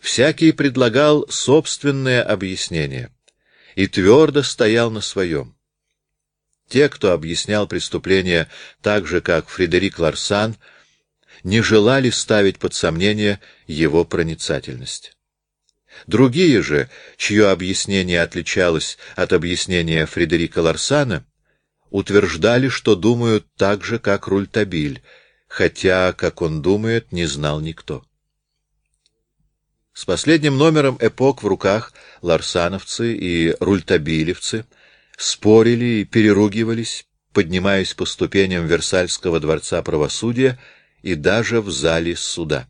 Всякий предлагал собственное объяснение и твердо стоял на своем. Те, кто объяснял преступление так же, как Фредерик Ларсан, не желали ставить под сомнение его проницательность. Другие же, чье объяснение отличалось от объяснения Фредерика Ларсана, утверждали, что думают так же, как Рультабиль, хотя, как он думает, не знал никто. С последним номером «Эпок» в руках ларсановцы и рультабилевцы спорили и переругивались, поднимаясь по ступеням Версальского дворца правосудия и даже в зале суда.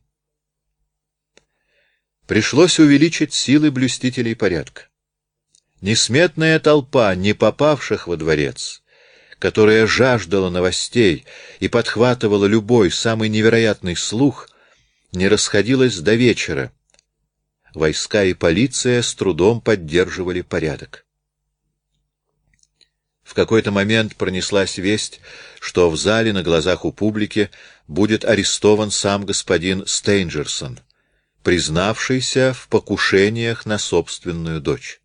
Пришлось увеличить силы блюстителей порядка. Несметная толпа не попавших во дворец, которая жаждала новостей и подхватывала любой самый невероятный слух, не расходилась до вечера. Войска и полиция с трудом поддерживали порядок. В какой-то момент пронеслась весть, что в зале на глазах у публики будет арестован сам господин Стейнджерсон, признавшийся в покушениях на собственную дочь.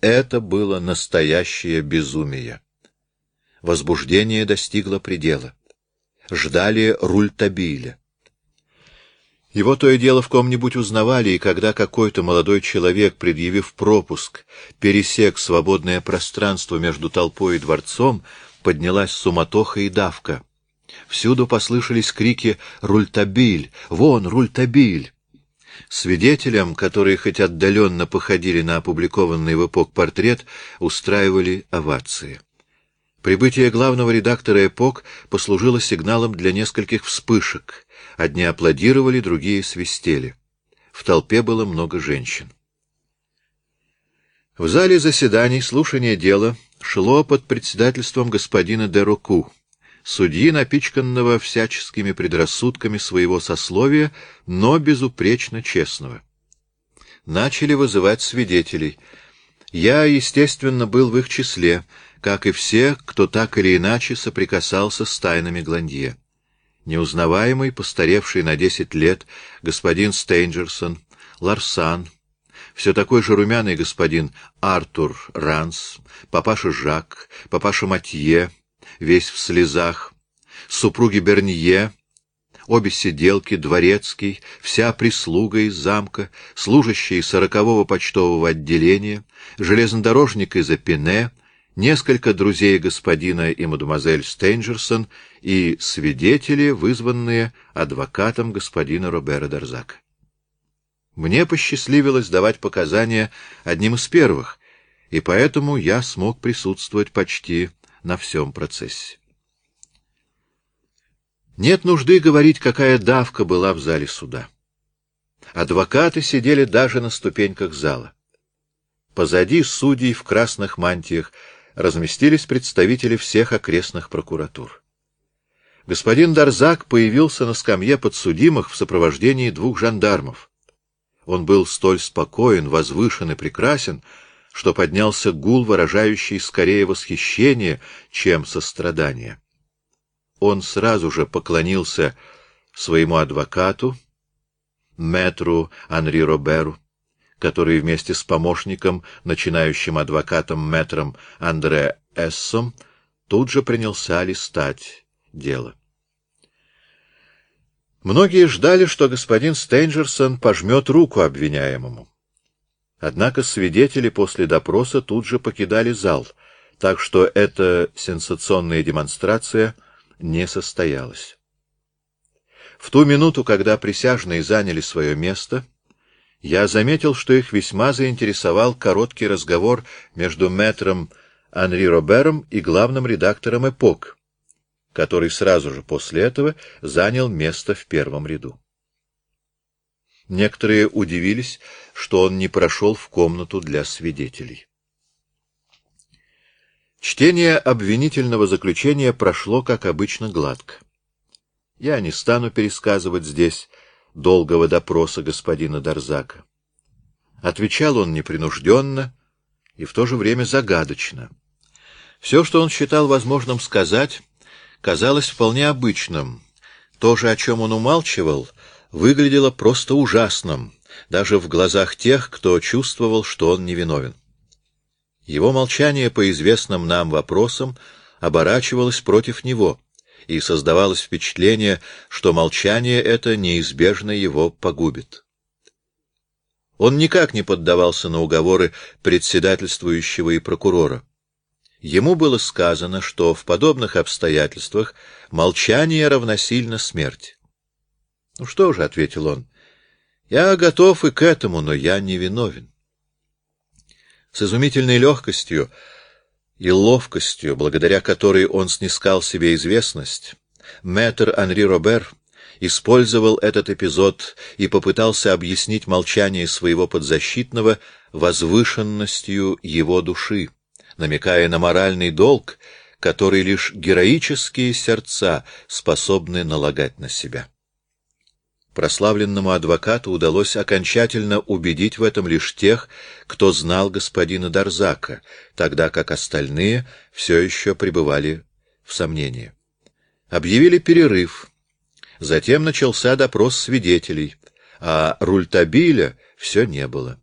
Это было настоящее безумие. Возбуждение достигло предела. Ждали рультабиля. Его то и дело в ком-нибудь узнавали, и когда какой-то молодой человек, предъявив пропуск, пересек свободное пространство между толпой и дворцом, поднялась суматоха и давка. Всюду послышались крики «Рультабиль! Вон, Рультабиль!» Свидетелям, которые хоть отдаленно походили на опубликованный в эпок портрет, устраивали овации. Прибытие главного редактора «Эпок» послужило сигналом для нескольких вспышек. Одни аплодировали, другие свистели. В толпе было много женщин. В зале заседаний слушание дела шло под председательством господина Дероку, судьи, напичканного всяческими предрассудками своего сословия, но безупречно честного. Начали вызывать свидетелей. Я, естественно, был в их числе — как и все, кто так или иначе соприкасался с тайнами Гландье. Неузнаваемый, постаревший на десять лет, господин Стейнджерсон, Ларсан, все такой же румяный господин Артур Ранс, папаша Жак, папаша Матье, весь в слезах, супруги Бернье, обе сиделки, дворецкий, вся прислуга из замка, служащие сорокового почтового отделения, железнодорожник из Эпине — несколько друзей господина и мадемуазель Стейнджерсон и свидетели, вызванные адвокатом господина Робера Дарзака. Мне посчастливилось давать показания одним из первых, и поэтому я смог присутствовать почти на всем процессе. Нет нужды говорить, какая давка была в зале суда. Адвокаты сидели даже на ступеньках зала. Позади судей в красных мантиях разместились представители всех окрестных прокуратур. Господин Дарзак появился на скамье подсудимых в сопровождении двух жандармов. Он был столь спокоен, возвышен и прекрасен, что поднялся гул, выражающий скорее восхищение, чем сострадание. Он сразу же поклонился своему адвокату, мэтру Анри Роберу, который вместе с помощником, начинающим адвокатом мэтром Андре Эссом, тут же принялся листать дело. Многие ждали, что господин Стейнджерсон пожмет руку обвиняемому. Однако свидетели после допроса тут же покидали зал, так что эта сенсационная демонстрация не состоялась. В ту минуту, когда присяжные заняли свое место, я заметил, что их весьма заинтересовал короткий разговор между мэтром Анри Робером и главным редактором «Эпок», который сразу же после этого занял место в первом ряду. Некоторые удивились, что он не прошел в комнату для свидетелей. Чтение обвинительного заключения прошло, как обычно, гладко. Я не стану пересказывать здесь долгого допроса господина Дарзака. Отвечал он непринужденно и в то же время загадочно. Все, что он считал возможным сказать, казалось вполне обычным. То же, о чем он умалчивал, выглядело просто ужасным, даже в глазах тех, кто чувствовал, что он невиновен. Его молчание по известным нам вопросам оборачивалось против него, и создавалось впечатление, что молчание это неизбежно его погубит. Он никак не поддавался на уговоры председательствующего и прокурора. Ему было сказано, что в подобных обстоятельствах молчание равносильно смерти. — Ну что же, — ответил он, — я готов и к этому, но я не виновен. С изумительной легкостью и ловкостью, благодаря которой он снискал себе известность, мэтр Анри Робер использовал этот эпизод и попытался объяснить молчание своего подзащитного возвышенностью его души, намекая на моральный долг, который лишь героические сердца способны налагать на себя. Прославленному адвокату удалось окончательно убедить в этом лишь тех, кто знал господина Дарзака, тогда как остальные все еще пребывали в сомнении. Объявили перерыв, затем начался допрос свидетелей, а Рультабиля все не было.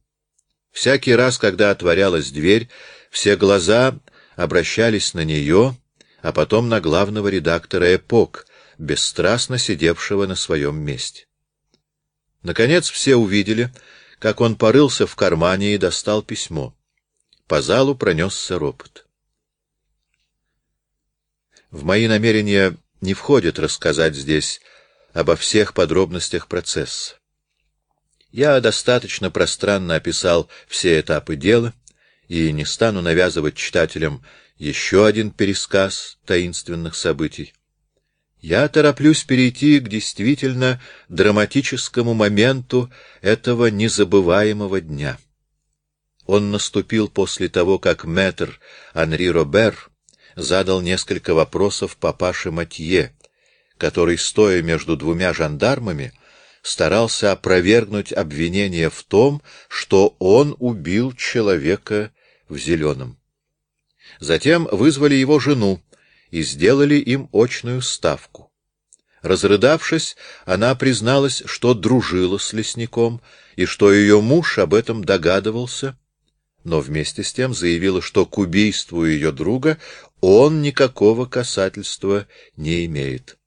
Всякий раз, когда отворялась дверь, все глаза обращались на нее, а потом на главного редактора «Эпок», бесстрастно сидевшего на своем месте. Наконец все увидели, как он порылся в кармане и достал письмо. По залу пронесся ропот. В мои намерения не входит рассказать здесь обо всех подробностях процесса. Я достаточно пространно описал все этапы дела и не стану навязывать читателям еще один пересказ таинственных событий. Я тороплюсь перейти к действительно драматическому моменту этого незабываемого дня. Он наступил после того, как мэтр Анри Робер задал несколько вопросов папаше Матье, который, стоя между двумя жандармами, старался опровергнуть обвинение в том, что он убил человека в зеленом. Затем вызвали его жену, и сделали им очную ставку. Разрыдавшись, она призналась, что дружила с лесником и что ее муж об этом догадывался, но вместе с тем заявила, что к убийству ее друга он никакого касательства не имеет.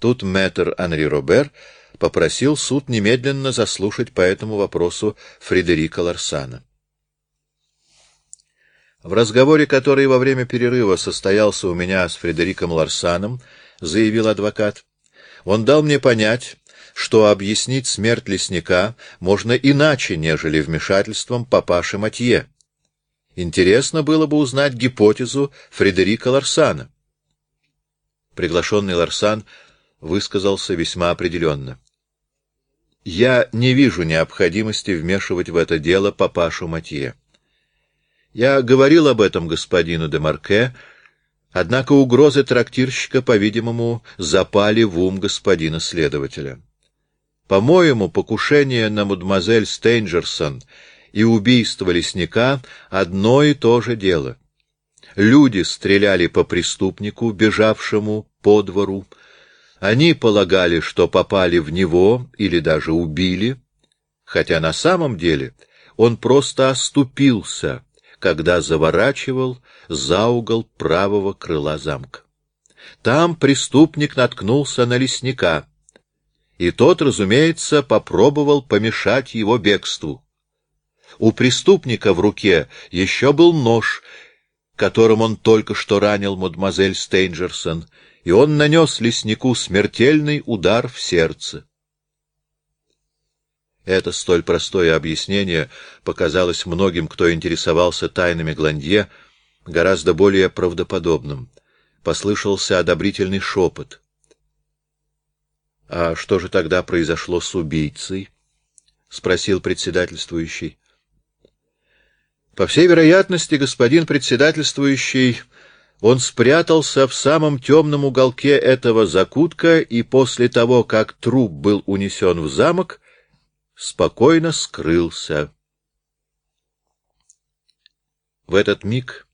Тут мэтр Анри Робер попросил суд немедленно заслушать по этому вопросу Фредерика Ларсана. В разговоре, который во время перерыва состоялся у меня с Фредериком Ларсаном, заявил адвокат, он дал мне понять, что объяснить смерть лесника можно иначе, нежели вмешательством папаши Матье. Интересно было бы узнать гипотезу Фредерика Ларсана. Приглашенный Ларсан высказался весьма определенно. «Я не вижу необходимости вмешивать в это дело папашу Матье. Я говорил об этом господину де Марке, однако угрозы трактирщика, по-видимому, запали в ум господина следователя. По-моему, покушение на мадемуазель Стейнджерсон и убийство лесника — одно и то же дело. Люди стреляли по преступнику, бежавшему по двору. Они полагали, что попали в него или даже убили, хотя на самом деле он просто оступился — когда заворачивал за угол правого крыла замка. Там преступник наткнулся на лесника, и тот, разумеется, попробовал помешать его бегству. У преступника в руке еще был нож, которым он только что ранил мадемуазель Стейнджерсон, и он нанес леснику смертельный удар в сердце. Это столь простое объяснение показалось многим, кто интересовался тайнами Гландье, гораздо более правдоподобным. Послышался одобрительный шепот. — А что же тогда произошло с убийцей? — спросил председательствующий. — По всей вероятности, господин председательствующий, он спрятался в самом темном уголке этого закутка, и после того, как труп был унесен в замок, — спокойно скрылся. В этот миг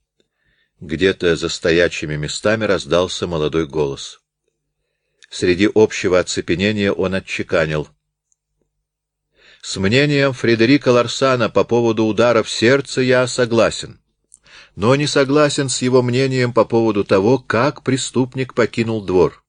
где-то за стоячими местами раздался молодой голос. Среди общего оцепенения он отчеканил. С мнением Фредерика Ларсана по поводу удара в сердце я согласен, но не согласен с его мнением по поводу того, как преступник покинул двор.